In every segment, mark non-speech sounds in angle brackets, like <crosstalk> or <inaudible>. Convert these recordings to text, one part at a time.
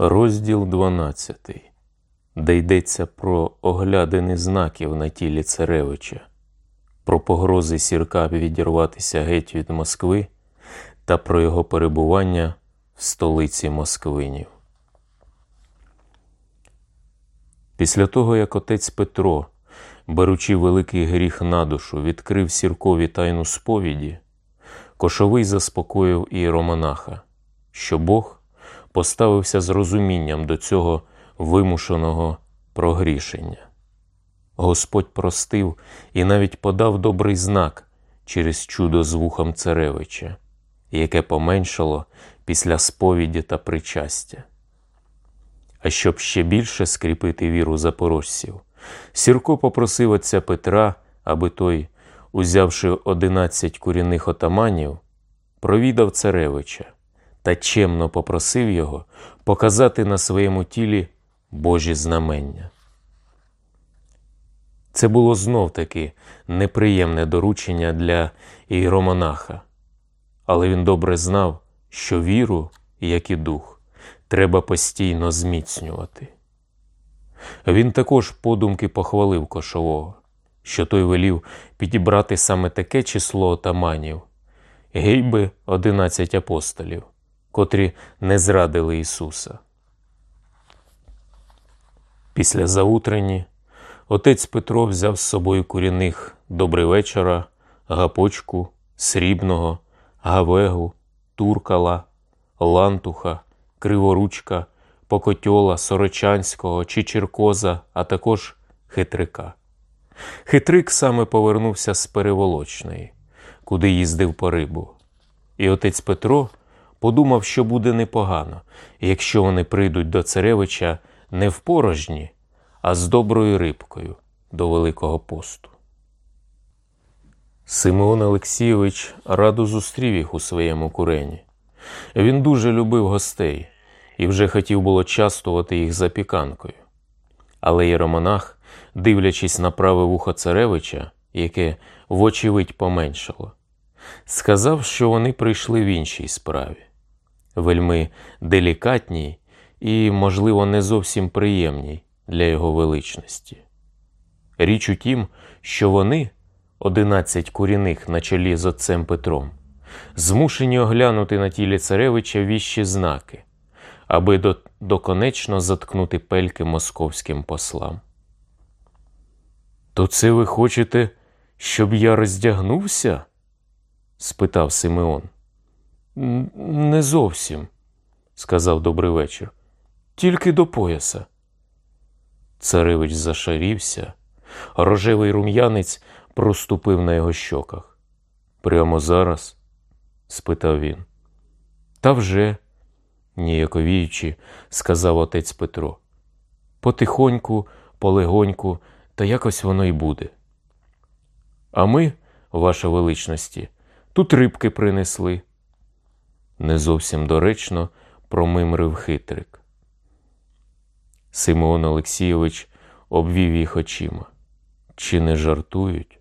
Розділ 12, де йдеться про оглядини знаків на тілі царевича, про погрози сірка відірватися геть від Москви та про його перебування в столиці Москвинів. Після того, як отець Петро, беручи великий гріх на душу, відкрив сіркові тайну сповіді, Кошовий заспокоїв іеромонаха, що Бог поставився з розумінням до цього вимушеного прогрішення. Господь простив і навіть подав добрий знак через чудо з вухом царевича, яке поменшало після сповіді та причастя. А щоб ще більше скріпити віру запорожців, Сірко попросив отця Петра, аби той, узявши одинадцять курінних отаманів, провідав царевича та чемно попросив його показати на своєму тілі Божі знамення. Це було знов таки неприємне доручення для іеромонаха, але він добре знав, що віру, як і дух, треба постійно зміцнювати. Він також подумки похвалив кошового, що той велів підібрати саме таке число отаманів, гейби одинадцять апостолів, котрі не зрадили Ісуса. Після заутрені отець Петро взяв з собою курінних добрий вечора, гапочку, срібного, гавегу, туркала, лантуха, криворучка, покотьола, сорочанського, чичеркоза, а також хитрика. Хитрик саме повернувся з переволочної, куди їздив по рибу. І отець Петро подумав, що буде непогано, якщо вони прийдуть до царевича не в порожні, а з доброю рибкою до Великого посту. Симеон Олексійович радо зустрів їх у своєму курені. Він дуже любив гостей і вже хотів було частувати їх запіканкою. Але єромонах, дивлячись на праве вухо царевича, яке вочевидь поменшало, сказав, що вони прийшли в іншій справі, вельми делікатній і, можливо, не зовсім приємній для його величності. Річ у тім, що вони, одинадцять куріних на чолі з отцем Петром, змушені оглянути на тілі царевича віщі знаки, аби до, доконечно заткнути пельки московським послам. То це ви хочете, щоб я роздягнувся? спитав Симеон. Не зовсім, сказав добрий вечір. Тільки до пояса. Царевич зашарівся, рожевий рум'янець проступив на його щоках. Прямо зараз? спитав він. Та вже, ніяковіючи, сказав отець Петро. Потихоньку, полегоньку, та якось воно й буде. А ми, ваша величності, тут рибки принесли. Не зовсім доречно промимрив хитрик. Симеон Олексійович обвів їх очима. Чи не жартують?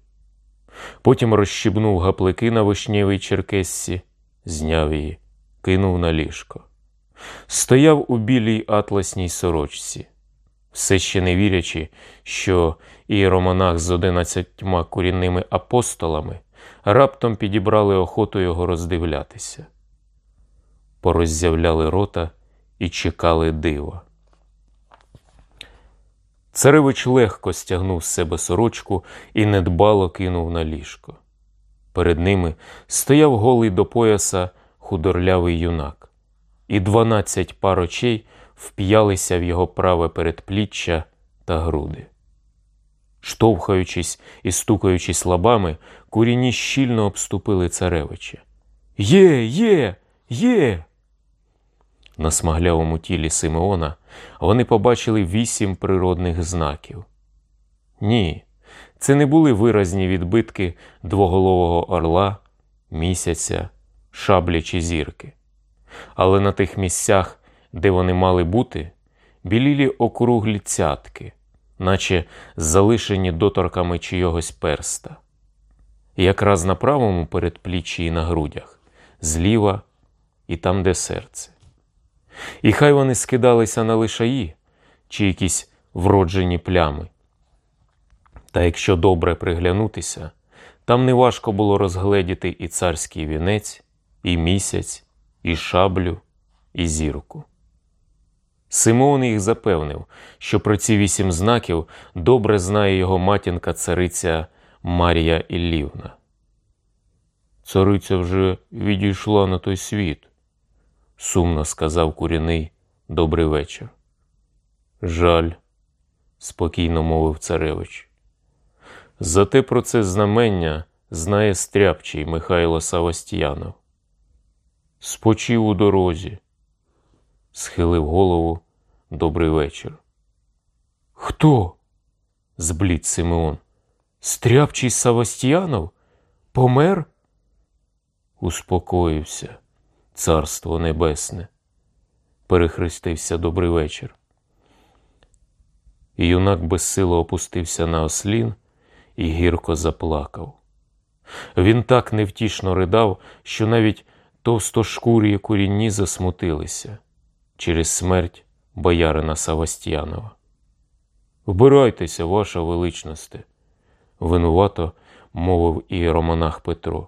Потім розщібнув гаплики на вишнєвій черкессі, зняв її, кинув на ліжко. Стояв у білій атласній сорочці, все ще не вірячи, що іеромонах з одинадцятьма курінними апостолами раптом підібрали охоту його роздивлятися. Пороззявляли рота і чекали дива. Царевич легко стягнув з себе сорочку і недбало кинув на ліжко. Перед ними стояв голий до пояса худорлявий юнак, і дванадцять пар очей вп'ялися в його праве передпліччя та груди. Штовхаючись і стукаючись лабами, куріні щільно обступили царевича. Є, є, є. На смаглявому тілі Симеона вони побачили вісім природних знаків. Ні, це не були виразні відбитки двоголового орла, місяця, шаблі чи зірки. Але на тих місцях, де вони мали бути, білілі округлі цятки, наче залишені доторками чийогось перста. Якраз на правому передпліччі і на грудях, зліва і там, де серце. І хай вони скидалися на лишаї чи якісь вроджені плями. Та якщо добре приглянутися, там неважко було розгледіти і царський вінець, і місяць, і шаблю, і зірку. Симеон їх запевнив, що про ці вісім знаків добре знає його матінка цариця Марія Іллівна. Цариця вже відійшла на той світ, сумно сказав куряний добрий вечір. Жаль, спокійно мовив царевич. Зате про це знамення знає стряпчий Михайло Савастіянов. Спочив у дорозі, схилив голову добрий вечір. Хто? зблід Симеон. Стряпчий Савастіянов? Помер? Успокоївся, царство небесне, перехрестився добрий вечір. І юнак безсило опустився на ослін і гірко заплакав. Він так невтішно ридав, що навіть товстошкурі курінні засмутилися через смерть боярина Савастьянова. Вбирайтеся, ваша величносте, винувато мовив іеромонах Петро.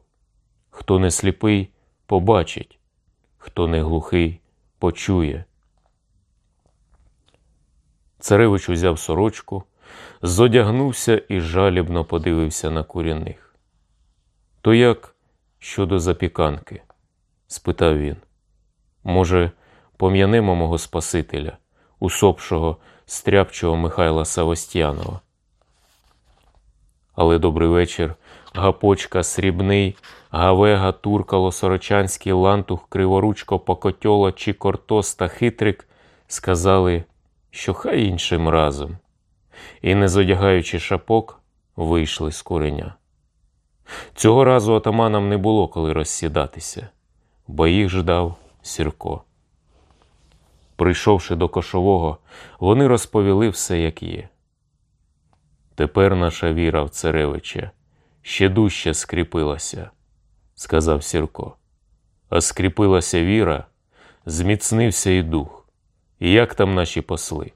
Хто не сліпий, побачить, хто не глухий, почує. Царевич узяв сорочку, зодягнувся і жалібно подивився на куряних. То як щодо запіканки? спитав він. Може, пом'янемо мого Спасителя, усопшого стряпчого Михайла Савостянова? Але добрий вечір, гапочка срібний, гавега, туркало, сорочанський лантух, криворучко, покотьоло чи кортос та хитрик сказали, що хай іншим разом, і, не зодягаючи шапок, вийшли з куреня. Цього разу отаманам не було коли розсідатися, бо їх ждав Сірко. Прийшовши до кошового, вони розповіли все, як є. Тепер наша віра в царевича ще дужче скріпилася, сказав Сірко. А скріпилася віра, зміцнився і дух. Як там наші посли?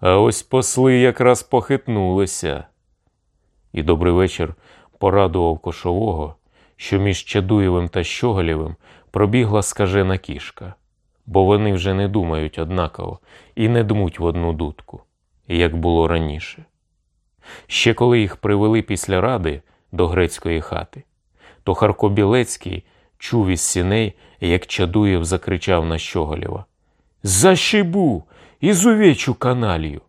А ось посли якраз похитнулися. І добрий вечір порадував кошового, що між Чадуєвим та Щоголєвим пробігла скажена кішка, бо вони вже не думають однаково і не дмуть в одну дудку, як було раніше. Ще коли їх привели після ради до грецької хати, то Харко Білецький чув із сіней, як Чадуєв закричав на Щоголєва Защибу! Ізувечу каналію.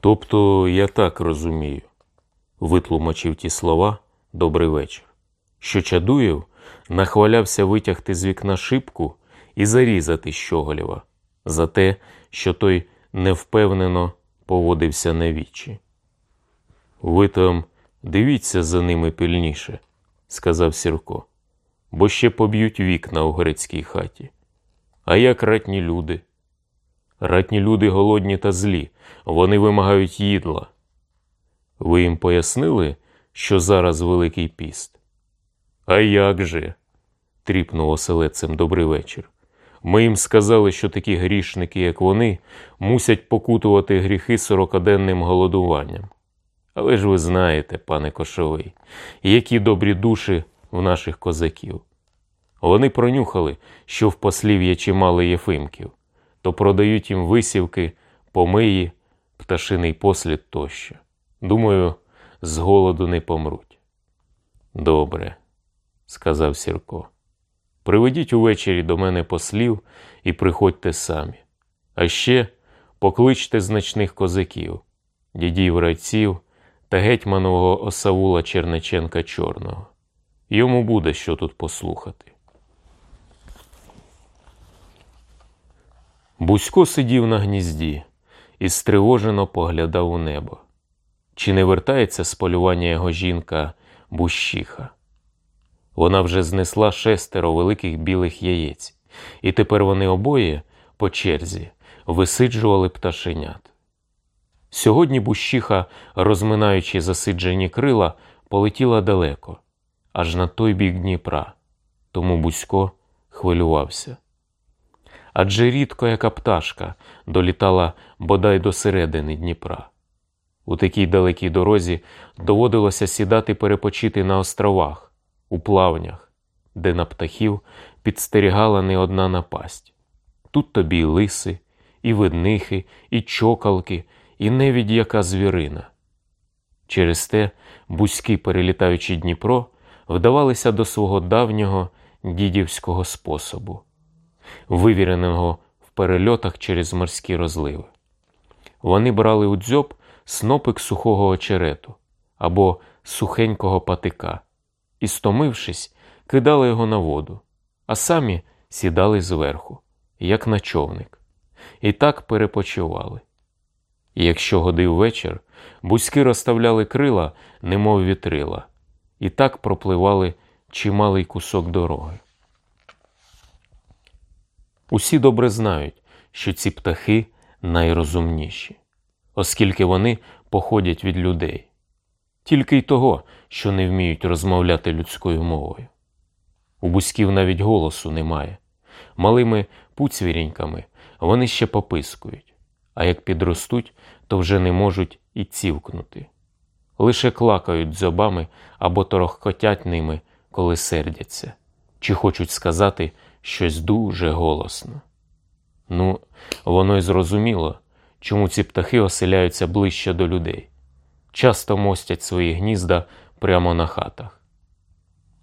Тобто я так розумію, витлумачив ті слова добрий вечір, що Чадуєв нахвалявся витягти з вікна шибку і зарізати Щоголєва за те, що той невпевнено поводився на вічі. Ви там дивіться за ними пильніше, сказав Сірко, бо ще поб'ють вікна у грецькій хаті. А як ратні люди? Ратні люди голодні та злі, вони вимагають їдла. Ви їм пояснили, що зараз Великий піст? А як же? тріпнув оселедцем добрий вечір. Ми їм сказали, що такі грішники, як вони, мусять покутувати гріхи сорокаденним голодуванням. Але ж ви знаєте, пане Кошовий, які добрі душі в наших козаків. Вони пронюхали, що в послів є чимало єфимків, то продають їм висівки, помиї, пташиний послід тощо. Думаю, з голоду не помруть. Добре, сказав Сірко. Приведіть увечері до мене послів і приходьте самі. А ще покличте значних козаків, дідів райців та гетьманового осавула Чернеченка Чорного. Йому буде що тут послухати. Бусько сидів на гнізді і стривожено поглядав у небо. Чи не вертається з полювання його жінка Бущиха? Вона вже знесла шестеро великих білих яєць, і тепер вони обоє по черзі висиджували пташенят. Сьогодні Бущиха, розминаючи засиджені крила, полетіла далеко, аж на той бік Дніпра, тому Бусько хвилювався. адже рідко яка пташка долітала бодай до середини Дніпра. У такій далекій дорозі доводилося сідати перепочити на островах, у плавнях, де на птахів підстерігала не одна напасть. Тут тобі і лиси, і виднихи, і чокалки, і невідь яка звірина. Через те бузьки, перелітаючи Дніпро, вдавалися до свого давнього дідівського способу, вивіреного в перельотах через морські розливи. Вони брали у дзьоб снопик сухого очерету або сухенького патика і, стомившись, кидали його на воду, а самі сідали зверху, як на човник, і так перепочивали. І якщо годив вечір, бузьки розставляли крила, немов вітрила, і так пропливали чималий кусок дороги. Усі добре знають, що ці птахи найрозумніші, оскільки вони походять від людей, тільки й того, що не вміють розмовляти людською мовою. У бузьків навіть голосу немає. Малими пуцвіріньками вони ще попискують, а як підростуть, то вже не можуть і цівкнути. Лише клакають дзьобами або торохкотять ними, коли сердяться, чи хочуть сказати щось дуже голосно. Ну, воно й зрозуміло, чому ці птахи оселяються ближче до людей, часто мостять свої гнізда прямо на хатах.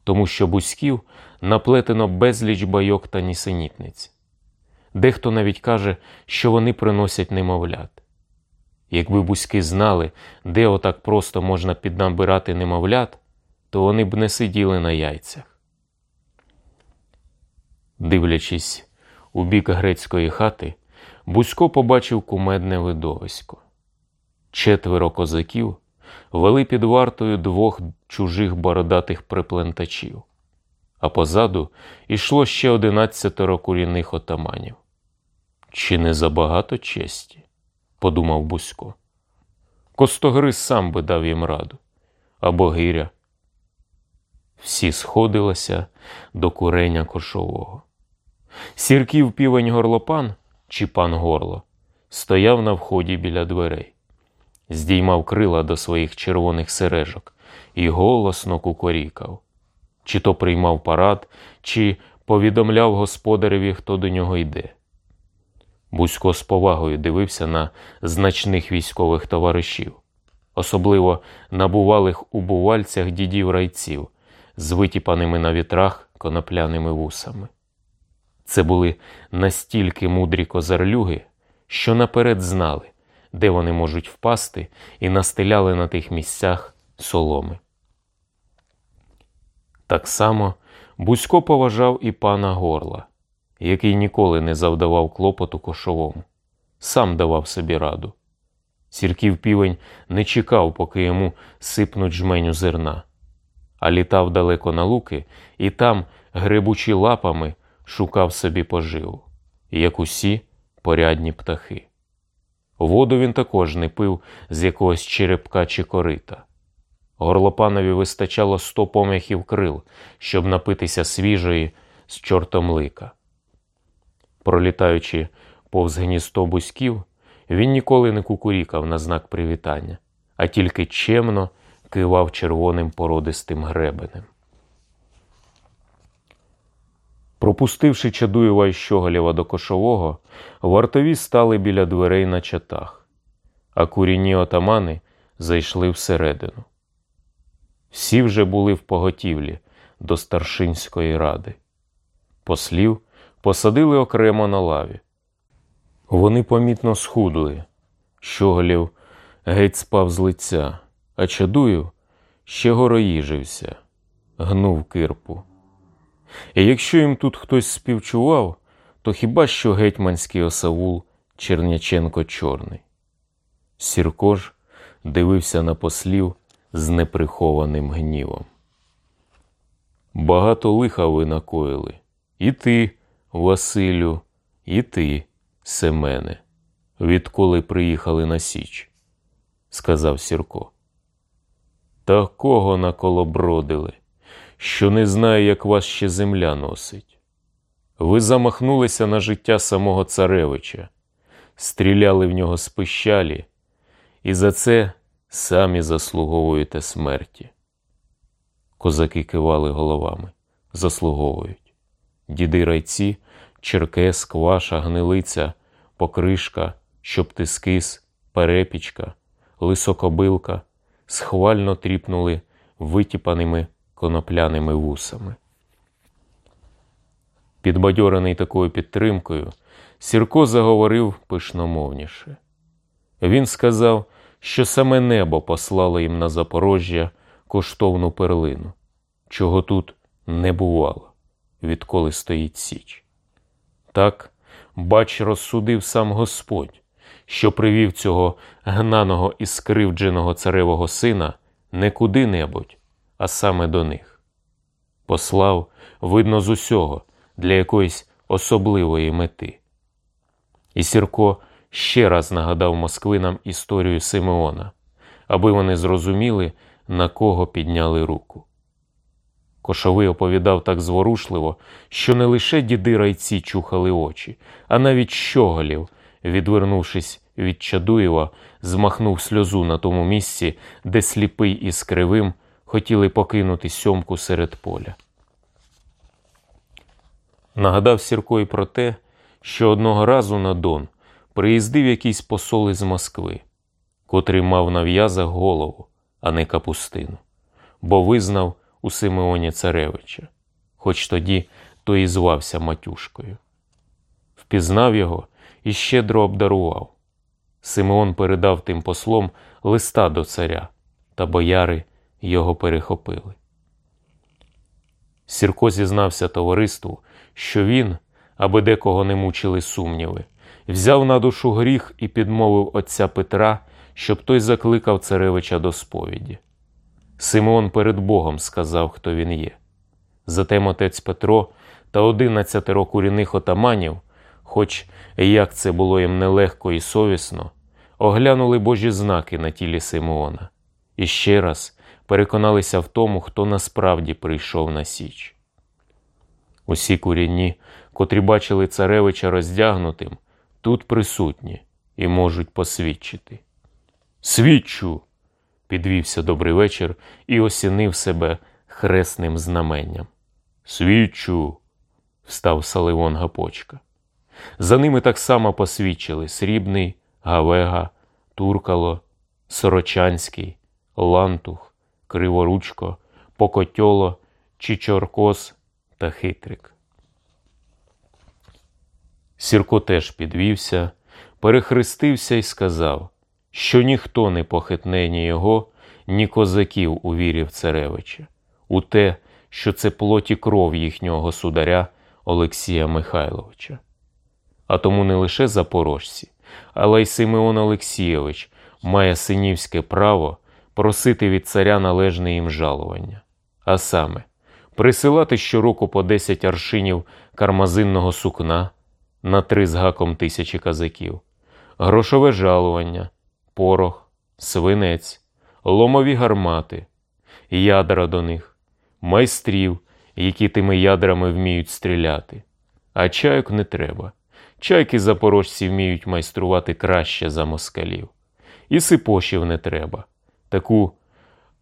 Тому що бузьків наплетено безліч байок та нісенітниць. Дехто навіть каже, що вони приносять немовлят. Якби бузьки знали, де отак просто можна піднабирати немовлят, то вони б не сиділи на яйцях. Дивлячись у бік грецької хати, Бузько побачив кумедне видовисько. Четверо козаків вели під вартою двох чужих бородатих приплентачів, а позаду йшло ще одинадцятеро курінних отаманів. Чи не забагато честі? подумав Бузько. Костогриз сам би дав їм раду або гиря. Всі сходилися до куреня кошового. Сірків півень горлопан чи пан горло стояв на вході біля дверей, здіймав крила до своїх червоних сережок і голосно кукорікав, чи то приймав парад, чи повідомляв господареві, хто до нього йде. Бузько з повагою дивився на значних військових товаришів, особливо на бувалих убувальцях дідів райців з витіпаними на вітрах конопляними вусами. Це були настільки мудрі козарлюги, що наперед знали, де вони можуть впасти, і настеляли на тих місцях соломи. Так само Бузько поважав і пана горла який ніколи не завдавав клопоту кошовому, сам давав собі раду. Сірків півень не чекав, поки йому сипнуть жменю зерна, а літав далеко на луки і там, грибучи лапами, шукав собі поживу, як усі порядні птахи. Воду він також не пив з якогось черепка чи корита. Горлопанові вистачало сто пом'яхів крил, щоб напитися свіжої з чортом лика. Пролітаючи повз гністо бузьків, він ніколи не кукурікав на знак привітання, а тільки чемно кивав червоним породистим гребенем. Пропустивши Чадуєва і Щоголєва до кошового, вартові стали біля дверей на чатах, а курінні отамани зайшли всередину. Всі вже були в поготівлі до старшинської ради. Послів посадили окремо на лаві. Вони помітно схудли, щоголів геть спав з лиця, а чадую ще гороїжився, гнув кирпу. І якщо їм тут хтось співчував, то хіба що гетьманський осавул Черняченко Чорний. Сірко ж дивився на послів з неприхованим гнівом. Багато лиха ви накоїли, і ти, Василю, і ти, Семене, відколи приїхали на Січ, сказав Сірко. Такого наколобродили, що не знаю, як вас ще земля носить. ви замахнулися на життя самого царевича, стріляли в нього з пищалі, і за це самі заслуговуєте смерті. Козаки кивали головами, заслуговують. Діди райці, черкес, кваша, гнилиця, покришка, щоптискис, перепічка, лисокобилка схвально тріпнули витіпаними конопляними вусами. Підбадьорений такою підтримкою, Сірко заговорив пишномовніше. Він сказав, що саме небо послало їм на Запорожжя коштовну перлину, чого тут не бувало, відколи стоїть Січ. Так, бач, розсудив сам Господь, що привів цього гнаного і скривдженого царевого сина не куди-небудь, а саме до них. Послав, видно, з усього для якоїсь особливої мети. І Сірко ще раз нагадав москвинам історію Симеона, аби вони зрозуміли, на кого підняли руку. Кошовий оповідав так зворушливо, що не лише діди райці чухали очі, а навіть щоголів, відвернувшись від Чадуєва, змахнув сльозу на тому місці, де сліпий і скривим хотіли покинути сьомку серед поля. Нагадав Сірко й про те, що одного разу на Дон приїздив якийсь посол із Москви, котрий мав на в'язах голову, а не капустину, бо визнав у Симеоні Царевича, хоч тоді той і звався Матюшкою. Впізнав його і щедро обдарував. Симеон передав тим послом листа до царя, та бояри його перехопили. Сірко зізнався товариству, що він, аби декого не мучили сумніви, взяв на душу гріх і підмовив отця Петра, щоб той закликав царевича до сповіді. Симеон перед Богом сказав, хто він є. Затем отець Петро та одинадцятеро курінних отаманів, хоч як це було їм нелегко і совісно, оглянули Божі знаки на тілі Симеона і ще раз переконалися в тому, хто насправді прийшов на Січ. Усі курінні, котрі бачили царевича роздягнутим, тут присутні і можуть посвідчити. Свідчу! Підвівся добрий вечір і осінив себе хресним знаменням. Свідчу! встав Саливон Гапочка. За ними так само посвідчили Срібний, Гавега, Туркало, Сорочанський, Лантух, Криворучко, Покотьоло, Чичоркос та Хитрик. Сірко теж підвівся, перехрестився і сказав, що ніхто не похитне ні його, ні козаків у вірі в царевича, у те, що це плоті кров їхнього государя Олексія Михайловича. А тому не лише запорожці, але й Симеон Олексійович має синівське право просити від царя належне їм жалування, а саме присилати щороку по 10 аршинів кармазинного сукна на три з гаком тисячі казаків, грошове жалування, порох, свинець, ломові гармати, ядра до них, майстрів, які тими ядрами вміють стріляти, а чайок не треба. Чайки запорожці вміють майструвати краще за москалів. І сипошів не треба. Таку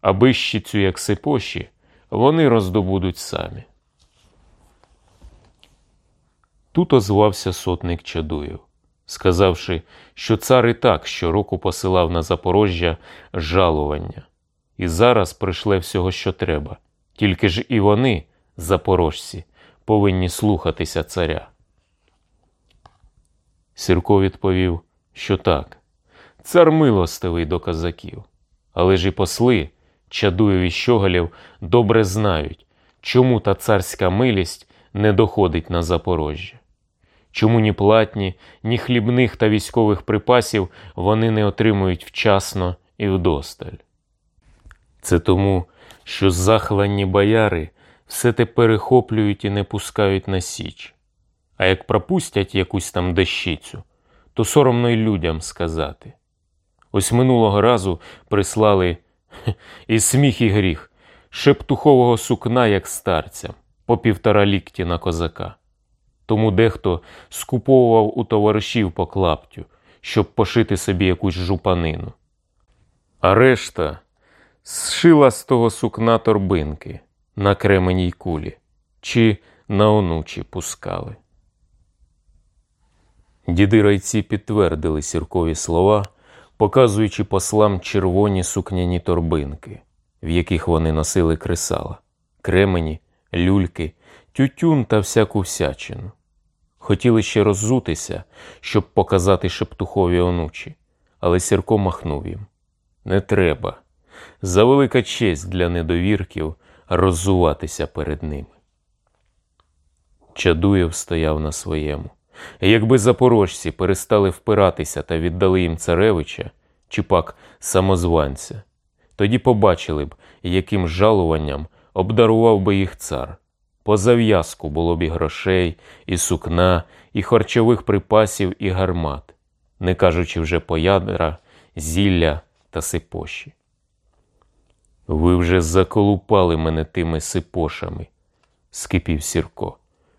абищицю, як сипоші, вони роздобудуть самі. Тут озвався сотник Чадуєв, сказавши, що цар і так щороку посилав на Запорожжя жалування, і зараз прийшле всього, що треба, тільки ж і вони, запорожці, повинні слухатися царя. Сірко відповів, що так, цар милостивий до козаків, але ж і посли, Чадуєв і Щоголів добре знають, чому та царська милість не доходить на Запорожжя. Чому ні платні, ні хлібних та військових припасів вони не отримують вчасно і вдосталь? Це тому, що захвані бояри все те перехоплюють і не пускають на січ. А як пропустять якусь там дещицю, то соромно й людям сказати. Ось минулого разу прислали <laughs> і сміх, і гріх, шептухового сукна, як старцям, по півтора лікті на козака. Тому дехто скуповував у товаришів по клаптю, щоб пошити собі якусь жупанину. А решта зшила з того сукна торбинки на кременій кулі чи на онучі пускали. Діди райці підтвердили сіркові слова, показуючи послам червоні сукняні торбинки, в яких вони носили кресала, кремені, люльки, тютюн та всяку всячину. Хотіли ще роззутися, щоб показати шептухові онучі, але Сірко махнув їм. Не треба. За велика честь для недовірків роззуватися перед ними. Чадуєв стояв на своєму. Якби запорожці перестали впиратися та віддали їм царевича чи пак самозванця, тоді побачили б, яким жалуванням обдарував би їх цар. По зав'язку було б і грошей, і сукна, і харчових припасів, і гармат, не кажучи вже по ядра, зілля та сипоші. Ви вже заколупали мене тими сипошами, скипів Сірко.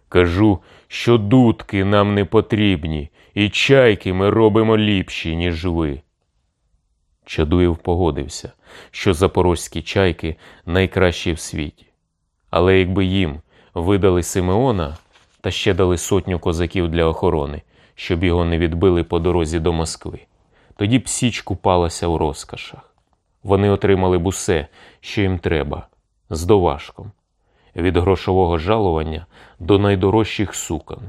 Кажу, що дудки нам не потрібні, і чайки ми робимо ліпші, ніж ви. Чадуєв погодився, що запорозькі чайки найкращі в світі. Але якби їм видали Симеона та ще дали сотню козаків для охорони, щоб його не відбили по дорозі до Москви, тоді б Січ купалася в розкошах. Вони отримали б усе, що їм треба, з доважком від грошового жалування до найдорожчих сукон.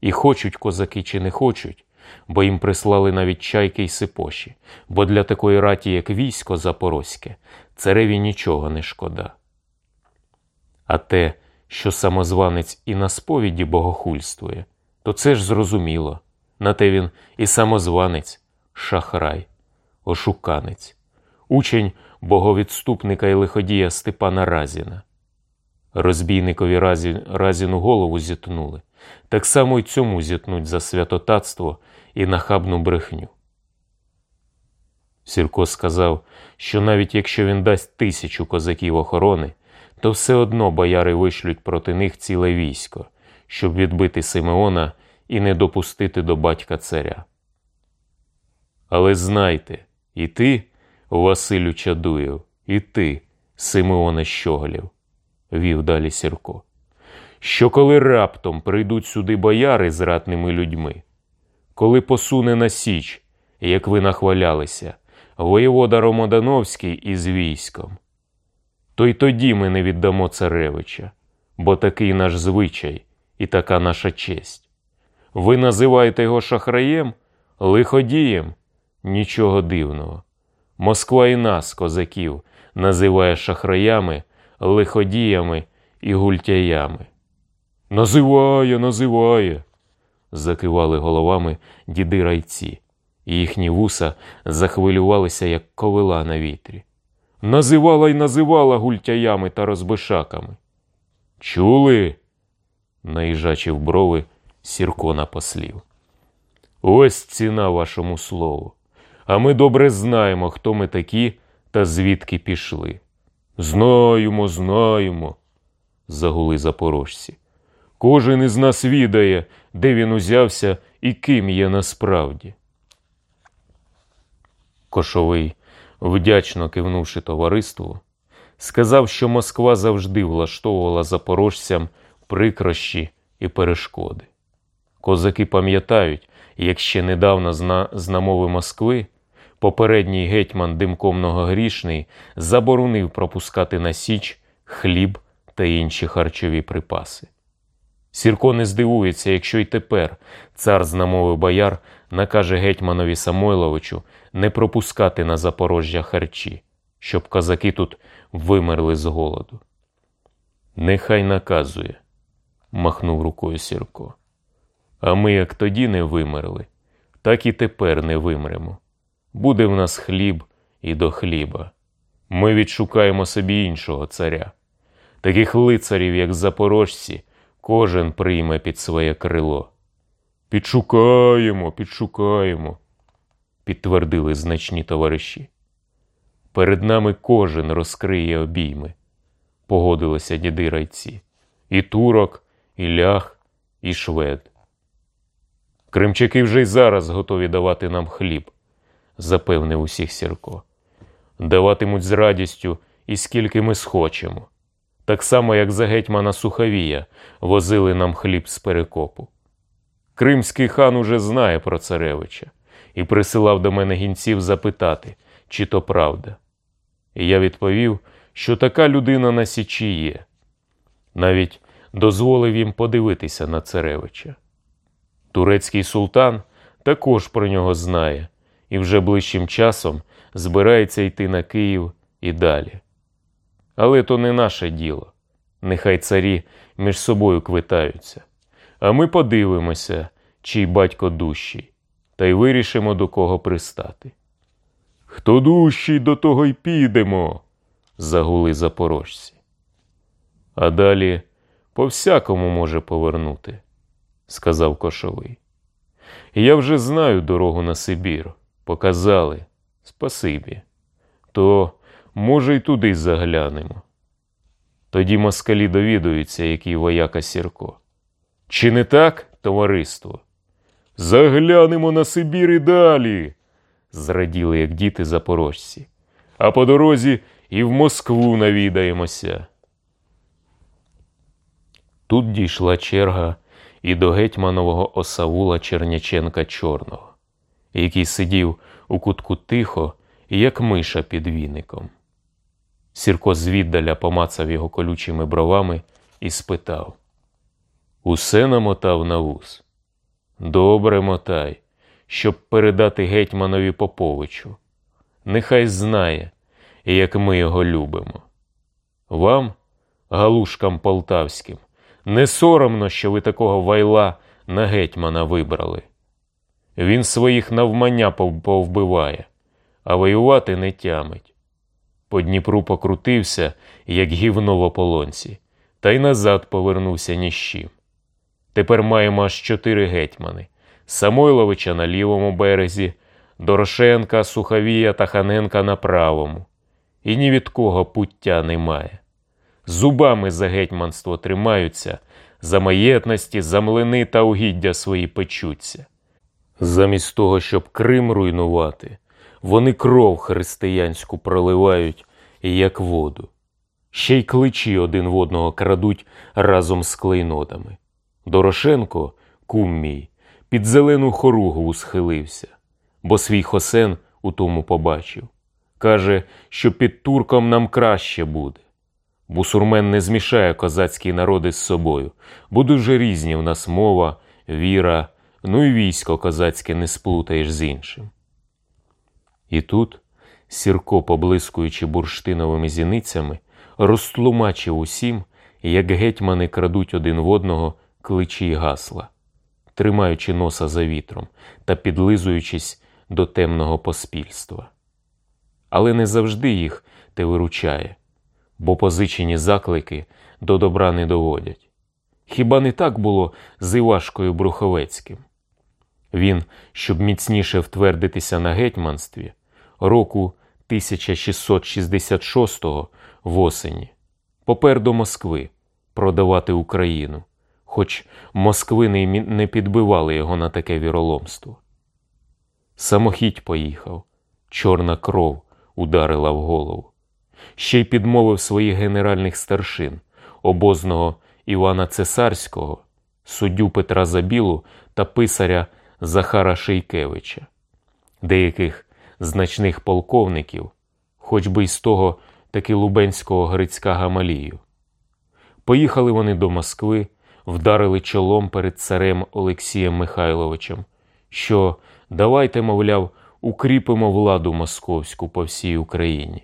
І хочуть козаки чи не хочуть, бо їм прислали навіть чайки й сипоші, бо для такої раті, як військо запорозьке, цареві нічого не шкода. А те, що самозванець і на сповіді богохульствує, то це ж зрозуміло. На те він і самозванець, шахрай, ошуканець, учень боговідступника і лиходія Степана Разіна. Розбійникові разі, разіну голову зітнули, так само й цьому зітнуть за святотатство і нахабну брехню. Сірко сказав, що навіть якщо він дасть тисячу козаків охорони, то все одно бояри вишлють проти них ціле військо, щоб відбити Симеона і не допустити до батька царя. Але знайте, і ти, Василю Чадуєв, і ти, Симеоне Щоголів, вів далі Сірко, що коли раптом прийдуть сюди бояри з ратними людьми, коли посуне на Січ, як ви нахвалялися, воєвода Ромодановський із військом, то й тоді ми не віддамо царевича, бо такий наш звичай і така наша честь. Ви називаєте його шахраєм, лиходієм? Нічого дивного. Москва і нас, козаків, називає шахраями, лиходіями і гультяями. Називає, називає, закивали головами діди райці, і їхні вуса захвилювалися, як ковила на вітрі. Називала й називала гультяями та розбишаками. Чули? наїжачив брови Сірко на послів. Ось ціна вашому слову. А ми добре знаємо, хто ми такі та звідки пішли. Знаємо, знаємо, загули запорожці. Кожен із нас відає, де він узявся і ким є насправді. Кошовий, вдячно кивнувши товариству, сказав, що Москва завжди влаштовувала запорожцям прикрощі і перешкоди. Козаки пам'ятають, як ще недавно з намови Москви попередній гетьман димком многогрішний заборонив пропускати на Січ хліб та інші харчові припаси. Сірко не здивується, якщо й тепер цар з намови бояр накаже гетьманові Самойловичу не пропускати на Запорожжя харчі, щоб козаки тут вимерли з голоду. Нехай наказує, махнув рукою Сірко. А ми як тоді не вимерли, так і тепер не вимремо. Буде в нас хліб і до хліба. Ми відшукаємо собі іншого царя. Таких лицарів, як запорожці, кожен прийме під своє крило. Підшукаємо, підшукаємо, підтвердили значні товариші. Перед нами кожен розкриє обійми, погодилися діди райці. І турок, і лях, і швед. Кримчаки вже й зараз готові давати нам хліб, запевнив усіх Сірко. Даватимуть з радістю і скільки ми схочемо. Так само, як за гетьмана Суховія возили нам хліб з перекопу. Кримський хан уже знає про царевича і присилав до мене гінців запитати, чи то правда. І я відповів, що така людина на Січі є. Навіть дозволив їм подивитися на царевича. Турецький султан також про нього знає і вже ближчим часом збирається йти на Київ і далі. Але то не наше діло. Нехай царі між собою квитаються. А ми подивимося, чий батько дужчий, та й вирішимо, до кого пристати. Хто дужчий, до того й підемо, загули запорожці. А далі по всякому може повернути, сказав кошовий. Я вже знаю дорогу на Сибір. Показали. Спасибі. То, може, й туди заглянемо. Тоді москалі довідуються, який вояка Сірко. Чи не так, товариство? Заглянемо на Сибір і далі, зраділи, як діти запорожці. А по дорозі і в Москву навідаємося. Тут дійшла черга і до гетьманового осавула Черняченка Чорного, який сидів у кутку тихо, як миша під віником. Сірко звіддаля помацав його колючими бровами і спитав Усе намотав на вус. Добре мотай, щоб передати гетьманові Поповичу. Нехай знає, як ми його любимо. Вам, галушкам полтавським, не соромно, що ви такого вайла на гетьмана вибрали. Він своїх навмання повбиває, а воювати не тямить. По Дніпру покрутився, як гівно в ополонці, та й назад повернувся ні з чим. Тепер маємо аж чотири гетьмани: Самойловича на лівому березі, Дорошенка, Суховія та Ханенка на правому. І ні від кого пуття немає. Зубами за гетьманство тримаються, за маєтності, за млини та угіддя свої печуться. Замість того, щоб Крим руйнувати, вони кров християнську проливають, як воду. Ще й кличі один в одного крадуть разом з клейнотами. Дорошенко, кум мій, під зелену хоругву схилився, бо свій хосен у тому побачив. Каже, що під турком нам краще буде. Бусурмен не змішає козацькі народи з собою, бо дуже різні в нас мова, віра, ну і військо козацьке не сплутаєш з іншим. І тут Сірко, поблискуючи бурштиновими зіницями, розтлумачив усім, як гетьмани крадуть один в одного кличі гасла, тримаючи носа за вітром та підлизуючись до темного поспільства. Але не завжди їх те виручає, бо позичені заклики до добра не доводять. Хіба не так було з Івашкою Бруховецьким? Він, щоб міцніше втвердитися на гетьманстві, року 1666-го в осені, попер до Москви продавати Україну, хоч москвини не підбивали його на таке віроломство. Самохідь поїхав, чорна кров ударила в голову. Ще й підмовив своїх генеральних старшин, обозного Івана Цесарського, суддю Петра Забілу та писаря Захара Шейкевича, деяких значних полковників, хоч би й з того таки Лубенського Грицька Гамалію. Поїхали вони до Москви, вдарили чолом перед царем Олексієм Михайловичем, що давайте, мовляв, укріпимо владу московську по всій Україні.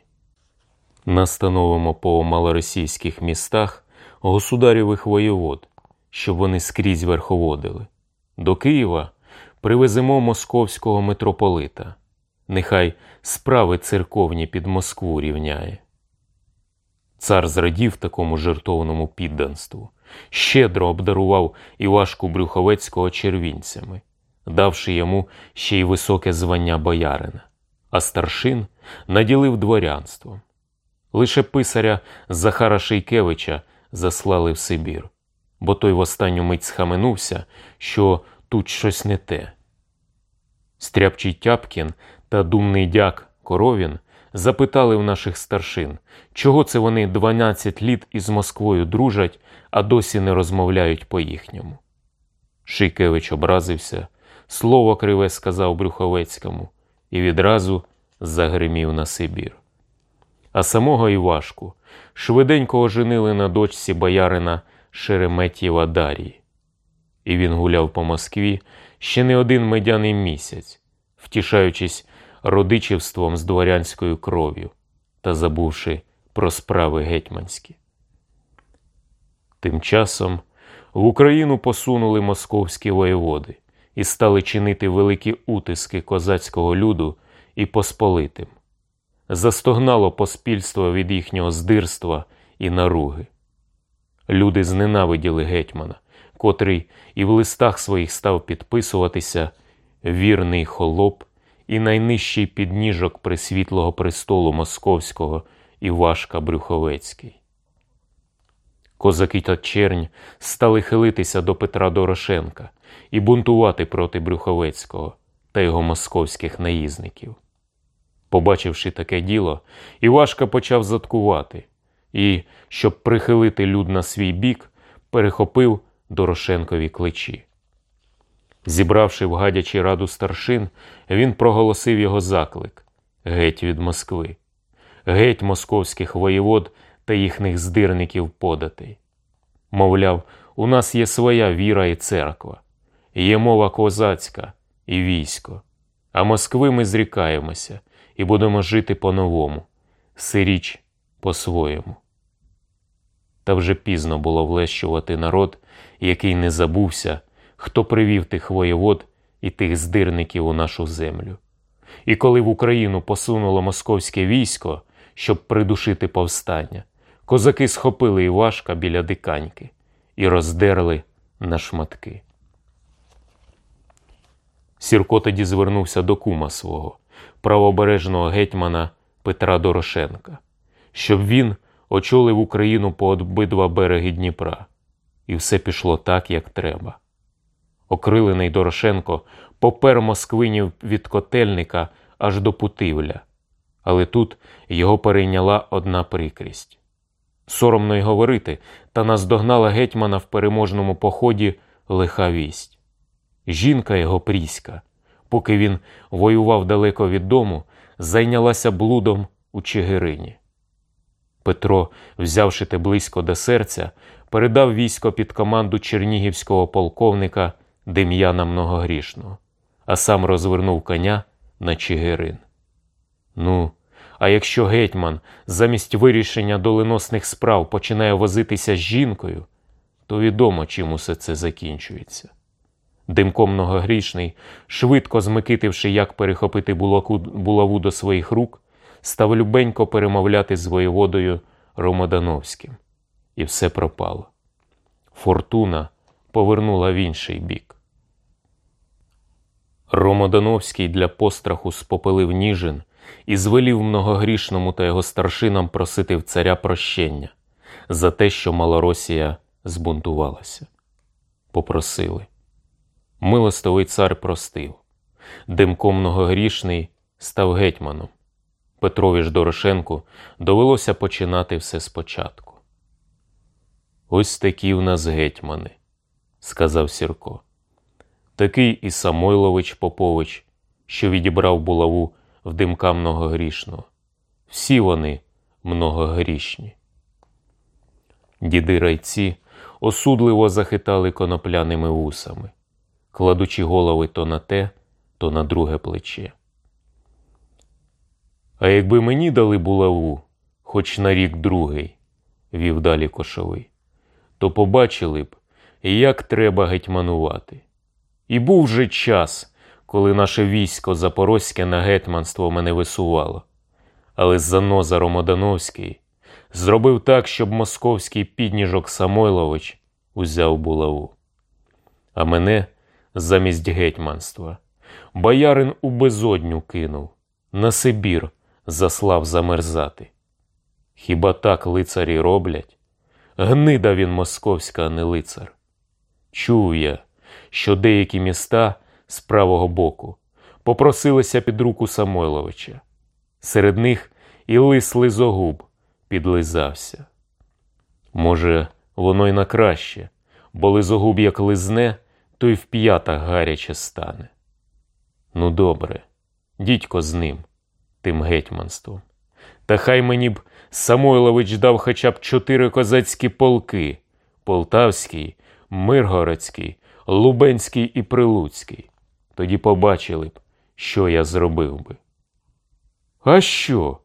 Настановимо по малоросійських містах государєвих воєвод, щоб вони скрізь верховодили. До Києва привеземо московського митрополита, нехай справи церковні під Москву рівняє. Цар зрадів такому жертовному підданству, щедро обдарував Івашку Брюховецького червінцями, давши йому ще й високе звання боярина, а старшин наділив дворянством. Лише писаря Захара Шейкевича заслали в Сибір, бо той в останню мить схаменувся, що тут щось не те. Стряпчий Тяпкін та думний дяк Коровін запитали в наших старшин, чого це вони 12 літ із Москвою дружать, а досі не розмовляють по їхньому. Шийкевич образився, слово криве сказав Брюховецькому і відразу загримів на Сибір. А самого Івашку швиденько оженили на дочці боярина Шереметєва Дарії. І він гуляв по Москві ще не один медяний місяць, втішаючись родичівством з дворянською кров'ю та забувши про справи гетьманські. Тим часом в Україну посунули московські воєводи і стали чинити великі утиски козацького люду і посполитим. Застогнало поспільство від їхнього здирства і наруги. Люди зненавиділи гетьмана, котрий і в листах своїх став підписуватися вірний холоп і найнижчий підніжок присвітлого престолу Московського Івашка Брюховецький. Козаки та чернь стали хилитися до Петра Дорошенка і бунтувати проти Брюховецького та його московських наїзників. Побачивши таке діло, Івашка почав заткувати і, щоб прихилити люд на свій бік, перехопив Дорошенкові кличі. Зібравши в гадячі раду старшин, він проголосив його заклик. Геть від Москви, геть московських воєвод та їхніх здирників податей. Мовляв, у нас є своя віра і церква, є мова козацька і військо, а Москви ми зрікаємося і будемо жити по-новому, сиріч по-своєму. Та вже пізно було влещувати народ, який не забувся, хто привів тих воєвод і тих здирників у нашу землю. І коли в Україну посунуло московське військо, щоб придушити повстання, козаки схопили Івашка біля диканьки і роздерли на шматки. Сірко тоді звернувся до кума свого, правобережного гетьмана Петра Дорошенка, щоб він очолив Україну по обидва береги Дніпра, і все пішло так, як треба. Окрилений Дорошенко попер москвинів від котельника аж до Путивля, але тут його перейняла одна прикрість. Соромно й говорити, та наздогнала гетьмана в переможному поході лиха вість. Жінка його пріська, поки він воював далеко від дому, зайнялася блудом у Чигирині. Петро, взявши те близько до серця, передав військо під команду чернігівського полковника Дем'яна Многогрішного, а сам розвернув коня на Чигирин. Ну, а якщо гетьман замість вирішення доленосних справ починає возитися з жінкою, то відомо, чим усе це закінчується. Димко многогрішний, швидко змикитивши, як перехопити булаву до своїх рук, став любенько перемовляти з воєводою Ромодановським. І все пропало. Фортуна повернула в інший бік. Ромодановський для постраху спопелив ніжин і звелів многогрішному та його старшинам просити в царя прощення за те, що Малоросія збунтувалася. Попросили. Милостивий цар простив. Димко многогрішний став гетьманом. Петрові ж Дорошенку довелося починати все спочатку. Ось такі в нас гетьмани, сказав Сірко. Такий і Самойлович Попович, що відібрав булаву в димка многогрішного. Всі вони многогрішні. Діди райці осудливо захитали конопляними вусами, кладучи голови то на те, то на друге плече. А якби мені дали булаву, хоч на рік другий, вів далі кошовий, то побачили б, як треба гетьманувати. І був же час, коли наше військо Запорозьке на гетьманство мене висувало. Але заноза Ромодановський зробив так, щоб московський підніжок Самойлович узяв булаву. А мене замість гетьманства боярин у безодню кинув, на Сибір заслав замерзати. Хіба так лицарі роблять? Гнида він московська, а не лицар. Чув я, що деякі міста з правого боку попросилися під руку Самойловича. Серед них і лис лизогуб підлизався. Може, воно й на краще, бо лизогуб як лизне, то й в п'ятах гаряче стане. Ну, добре, дідько з ним, тим гетьманством. Та хай мені б Самойлович дав хоча б чотири козацькі полки Полтавський, Миргородський, Лубенський і Прилуцький. Тоді побачили б, що я зробив би. А що?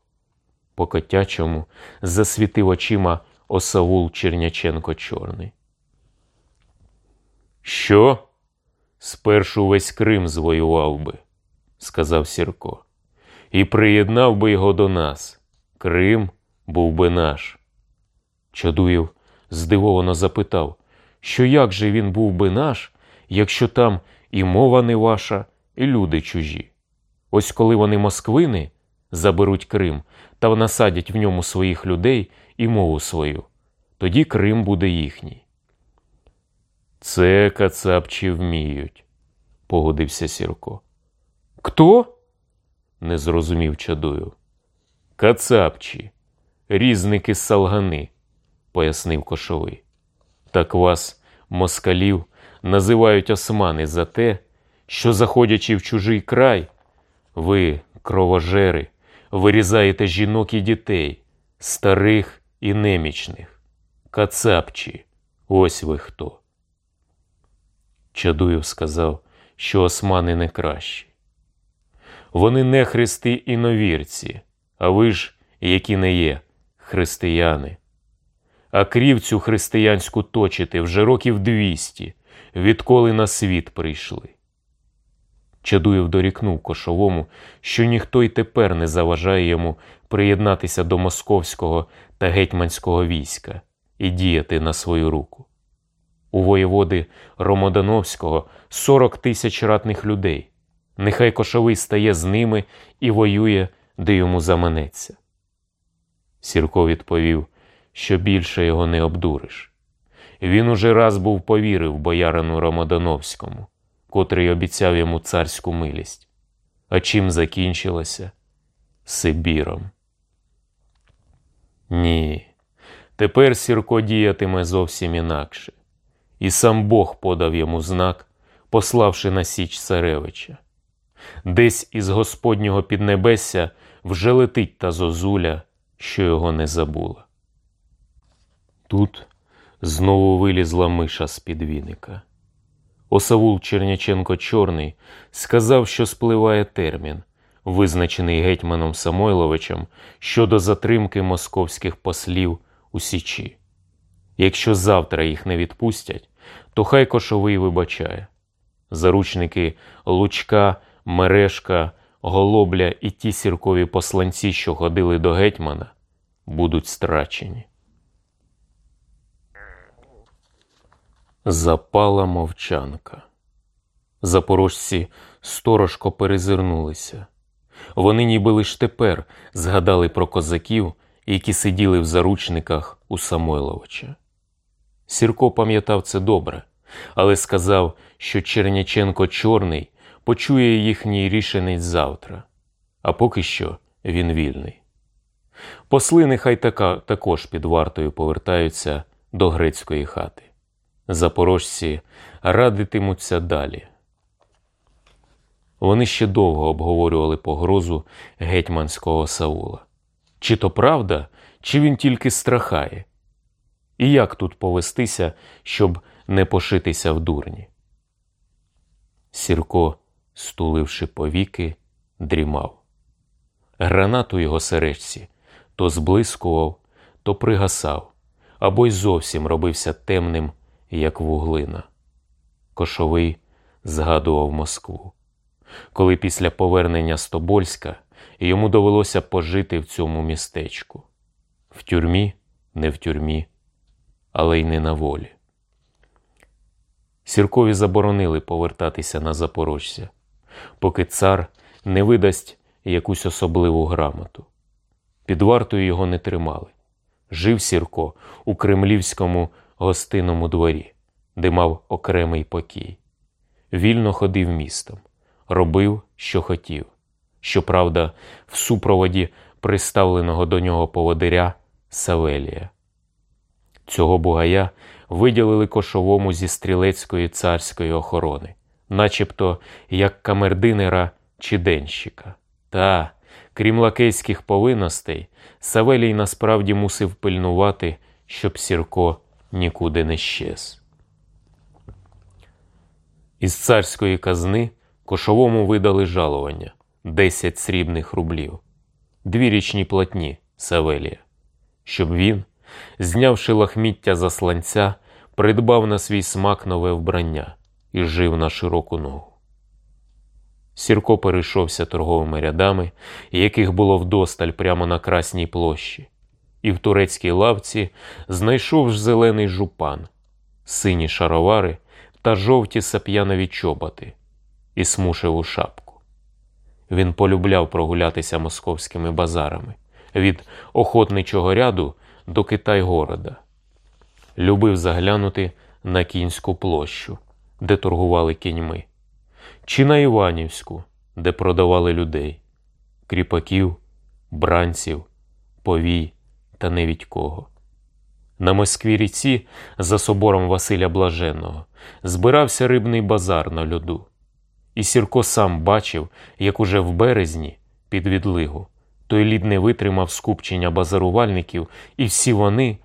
По котячому засвітив очима осавул Черняченко Чорний. Що? Спершу весь Крим звоював би, сказав Сірко, і приєднав би його до нас. Крим був би наш. Чадуєв здивовано запитав, що як же він був би наш, якщо там і мова не ваша, і люди чужі. Ось коли вони москвини заберуть Крим та насадять в ньому своїх людей і мову свою, тоді Крим буде їхній. Це кацапчі вміють, погодився Сірко. Хто? не зрозумів Чадуєв. Кацапчі, різники з салгани, пояснив Кошовий. Так вас, москалів, називають османи за те, що, заходячи в чужий край, ви, кровожери, вирізаєте жінок і дітей, старих і немічних. Кацапчі, ось ви хто. Чадуєв сказав, що османи не кращі. Вони не христи і новірці, а ви ж, які не є, християни. А крівцю християнську точите вже років двісті, відколи на світ прийшли. Чадуєв дорікнув кошовому, що ніхто й тепер не заважає йому приєднатися до московського та гетьманського війська і діяти на свою руку. У воєводи Ромодановського 40 тисяч ратних людей. Нехай кошовий стає з ними і воює, де йому заманеться. Сірко відповів, що більше його не обдуриш. Він уже раз був повірив боярину Ромодановському, котрий обіцяв йому царську милість. А чим закінчилося? Сибіром. Ні, тепер Сірко діятиме зовсім інакше. І сам Бог подав йому знак, пославши на Січ царевича. Десь із Господнього піднебесся вже летить та зозуля, що його не забула. Тут знову вилізла миша з під віника. Осавул Черняченко Чорний сказав, що спливає термін, визначений гетьманом Самойловичем щодо затримки московських послів у Січі. Якщо завтра їх не відпустять, то хай кошовий вибачає. Заручники Лучка, Мережка, Голобля і ті сіркові посланці, що ходили до гетьмана, будуть страчені. Запала мовчанка. Запорожці сторожко перезирнулися. Вони ніби лиш тепер згадали про козаків, які сиділи в заручниках у Самойловича. Сірко пам'ятав це добре, але сказав, що Черняченко Чорний почує їхній рішенець завтра, а поки що він вільний. Посли нехай така, також під вартою повертаються до грецької хати. Запорожці радитимуться далі. Вони ще довго обговорювали погрозу гетьманського Саула. Чи то правда, чи він тільки страхає? І як тут повестися, щоб не пошитися в дурні? Сірко, стуливши повіки, дрімав. Гранат у його сережці то зблискував, то пригасав, або й зовсім робився темним, як вуглина. Кошовий згадував Москву. Коли після повернення з Тобольська йому довелося пожити в цьому містечку. В тюрмі, не в тюрмі, але й не на волі. Сіркові заборонили повертатися на Запорожця, поки цар не видасть якусь особливу грамоту. Під вартою його не тримали. жив Сірко у кремлівському гостинному дворі, де мав окремий покій. Вільно ходив містом, робив, що хотів. Щоправда, в супроводі приставленого до нього поводиря Савелія. Цього бугая виділили кошовому зі стрілецької царської охорони, начебто як камердинера чи денщика. Та, крім лакейських повинностей, Савелій насправді мусив пильнувати, щоб Сірко нікуди не щез. Із царської казни кошовому видали жалування 10 срібних рублів, дві річні платні Савелія, щоб він, знявши лахміття засланця, придбав на свій смак нове вбрання і жив на широку ногу. Сірко перейшовся торговими рядами, яких було вдосталь прямо на Красній площі, і в турецькій лавці знайшов зелений жупан, сині шаровари та жовті сап'янові чоботи і смушеву шапку. Він полюбляв прогулятися московськими базарами від охотничого ряду до Китай-города. Любив заглянути на кінську площу, де торгували кіньми, чи на Іванівську, де продавали людей, кріпаків, бранців, повій та невідь кого. На Москві ріці за собором Василя Блаженного збирався рибний базар на льоду. І Сірко сам бачив, як уже в березні, під відлигу, той лід не витримав скупчення базарувальників, і всі вони,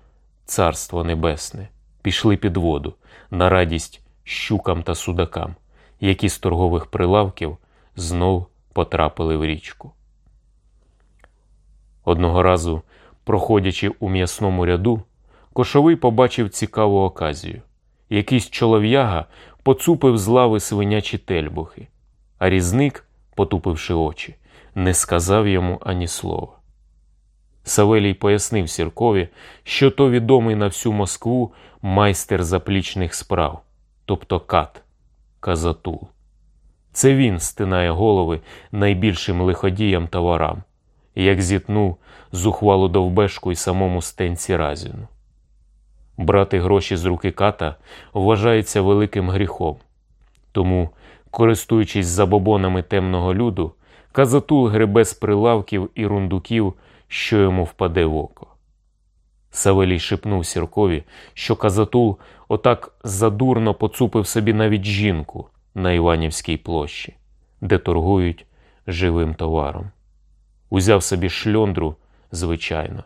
царство небесне, пішли під воду на радість щукам та судакам, які з торгових прилавків знов потрапили в річку. Одного разу, проходячи у м'ясному ряду, кошовий побачив цікаву оказію. Якийсь чолов'яга поцупив з лави свинячі тельбухи, а різник, потупивши очі, не сказав йому ані слова. Савелій пояснив Сіркові, що то відомий на всю Москву майстер заплічних справ, тобто кат, казатул. Це він стинає голови найбільшим лиходіям та ворам, як зітнув зухвалу довбешку й самому стенці Разіну. Брати гроші з руки ката вважається великим гріхом. Тому, користуючись забобонами темного люду, казатул гребе з прилавків і рундуків, що йому впаде в око. Савелій шепнув Сіркові, що казатул отак задурно поцупив собі навіть жінку на Іванівській площі, де торгують живим товаром. Узяв собі шльондру, звичайно,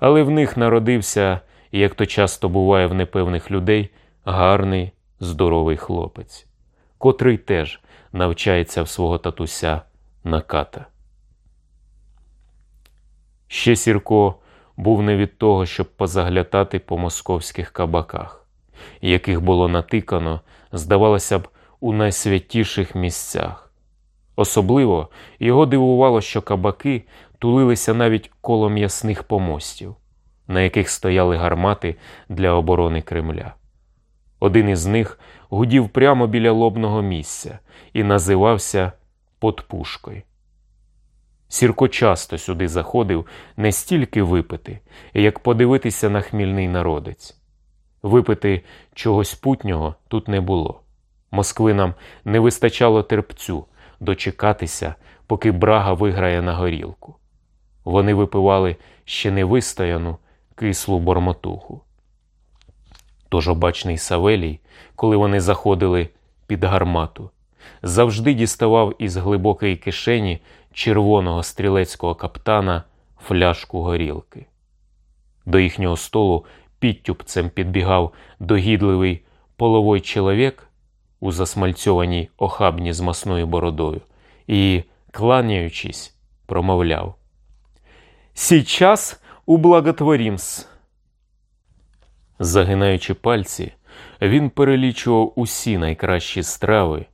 але в них народився як то часто буває в непевних людей, гарний, здоровий хлопець, котрий теж навчається в свого татуся наката. Ще Сірко був не від того, щоб позаглядати по московських кабаках, яких було натикано, здавалося б, у найсвятіших місцях. Особливо його дивувало, що кабаки тулилися навіть коло м'ясних помостів на яких стояли гармати для оборони Кремля. Один із них гудів прямо біля лобного місця і називався Подпушкою. Сірко часто сюди заходив не стільки випити, як подивитися на хмільний народець. Випити чогось путнього тут не було. Москвинам не вистачало терпцю дочекатися, поки брага виграє на горілку. Вони випивали ще не вистояну, кислу бормотуху. Тож обачний Савелій, коли вони заходили під гармату, завжди діставав із глибокої кишені червоного стрілецького каптана фляжку горілки. До їхнього столу підтюпцем підбігав догідливий половой чоловік у засмальцьованій охабні з масною бородою і, кланяючись, промовляв Сейчас ублаготворімс. Загинаючи пальці, він перелічував усі найкращі страви,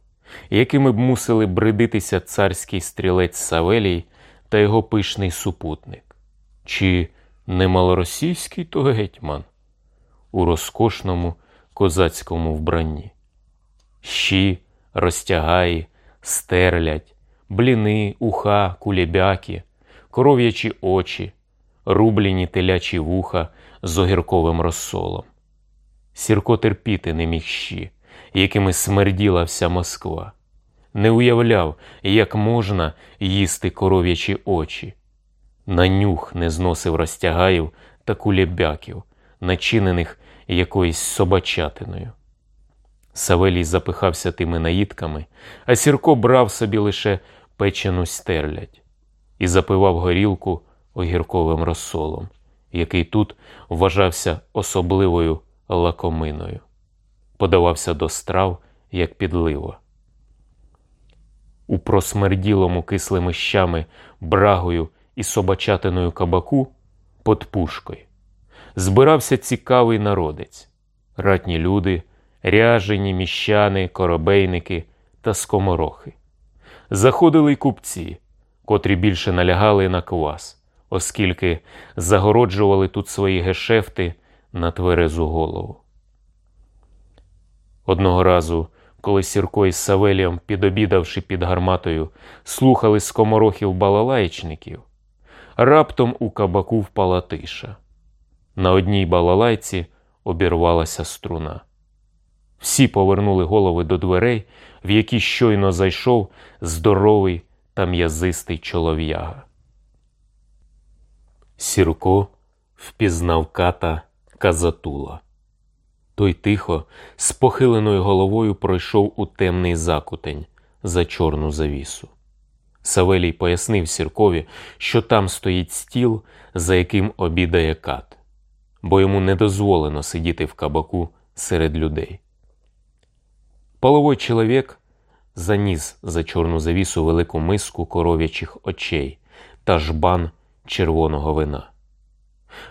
якими б мусили бридитися царський стрілець Савелій та його пишний супутник, чи не малоросійський то гетьман у розкошному козацькому вбранні. Щі, розтягаї, стерлядь, бліни, уха, кулебяки, коров'ячі очі рублені телячі вуха з огірковим розсолом. Сірко терпіти не міг щі, якими смерділа вся Москва, не уявляв, як можна їсти коров'ячі очі. На нюх не зносив розтягаїв та кулебяків, начинених якоюсь собачатиною. Савелій запихався тими наїдками, а Сірко брав собі лише печену стерлядь і запивав горілку огірковим розсолом, який тут вважався особливою лакоминою, подавався до страв, як підлива. У просмерділому кислими щами, брагою і собачатиною кабаку под пушкою збирався цікавий народець, ратні люди, ряжені, міщани, коробейники та скоморохи. Заходили й купці, котрі більше налягали на квас, оскільки загороджували тут свої гешефти на тверезу голову. Одного разу, коли Сірко із Савелієм, підобідавши під гарматою, слухали скоморохів балалайчників, раптом у кабаку впала тиша. На одній балалайці обірвалася струна. Всі повернули голови до дверей, в які щойно зайшов здоровий та м'язистий чолов'яга. Сірко впізнав ката Казатула. Той тихо, з похиленою головою пройшов у темний закутень за чорну завісу. Савелій пояснив Сіркові, що там стоїть стіл, за яким обідає кат, бо йому не дозволено сидіти в кабаку серед людей. Половой чоловік заніс за чорну завісу велику миску коров'ячих очей та жбан червоного вина.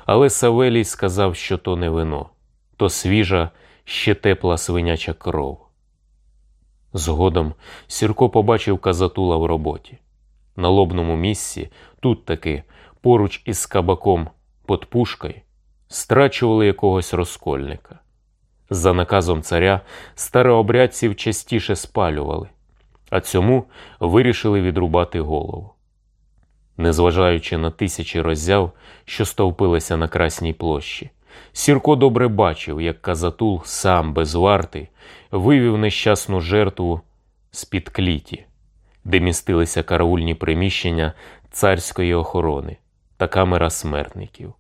Але Савелій сказав, що то не вино, то свіжа, ще тепла свиняча кров. Згодом Сірко побачив казатула в роботі. На лобному місці, тут таки, поруч із кабаком під пушкою, страчували якогось розкольника. За наказом царя старообрядців частіше спалювали, а цьому вирішили відрубати голову. Незважаючи на тисячі роззяв, що стовпилися на Красній площі, Сірко добре бачив, як Казатул сам без варти вивів нещасну жертву з-під кліті, де містилися караульні приміщення царської охорони та камера смертників.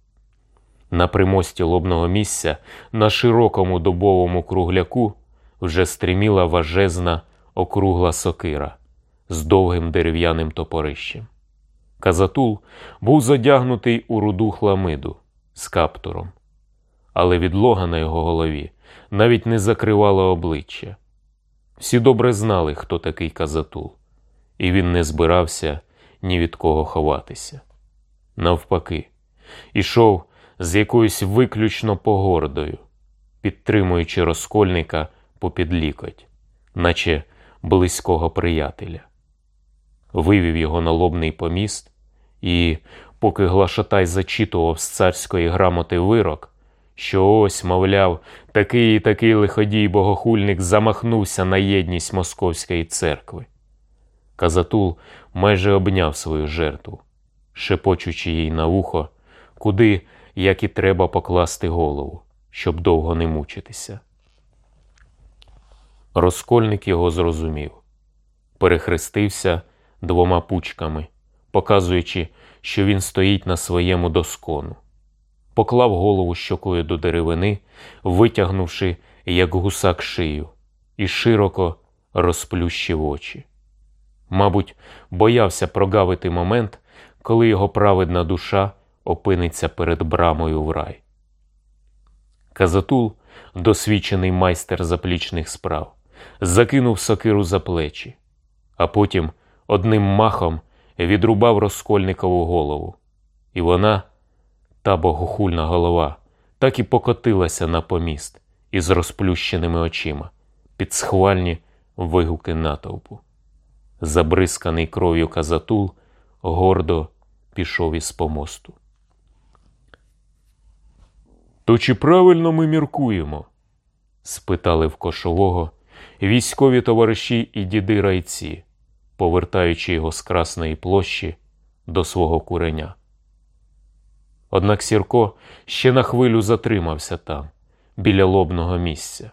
На примості лобного місця на широкому дубовому кругляку вже стриміла важезна округла сокира з довгим дерев'яним топорищем. Казатул був задягнутий у руду хламиду з каптуром, але відлога на його голові навіть не закривала обличчя. Всі добре знали, хто такий казатул, і він не збирався ні від кого ховатися. Навпаки, ішов з якоюсь виключно погордою, підтримуючи розкольника попід лікоть, наче близького приятеля. Вивів його на лобний поміст, і, поки Глашатай зачитував з царської грамоти вирок, що ось, мовляв, такий і такий лиходій богохульник замахнувся на єдність Московської церкви. Казатул майже обняв свою жертву, шепочучи їй на вухо, куди як і треба покласти голову, щоб довго не мучитися. Розкольник його зрозумів, перехрестився двома пучками, показуючи, що він стоїть на своєму доскону, поклав голову щокою до деревини, витягнувши, як гусак шию, і широко розплющив очі. Мабуть, боявся прогавити момент, коли його праведна душа опиниться перед брамою в рай. Казатул, досвідчений майстер заплічних справ, закинув сокиру за плечі, а потім одним махом відрубав розкольникову голову, і вона, та богохульна голова, так і покотилася на поміст із розплющеними очима під схвальні вигуки натовпу. Забризканий кров'ю казатул гордо пішов із помосту. То чи правильно ми міркуємо? спитали в кошового військові товариші і діди райці, повертаючи його з Красної площі до свого куреня. Однак Сірко ще на хвилю затримався там, біля лобного місця.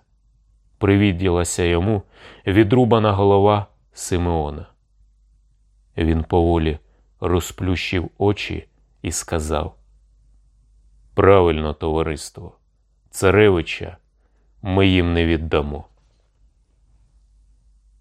Привідділася йому відрубана голова Симеона. Він поволі розплющив очі і сказав: Правильно, товариство, царевича ми їм не віддамо.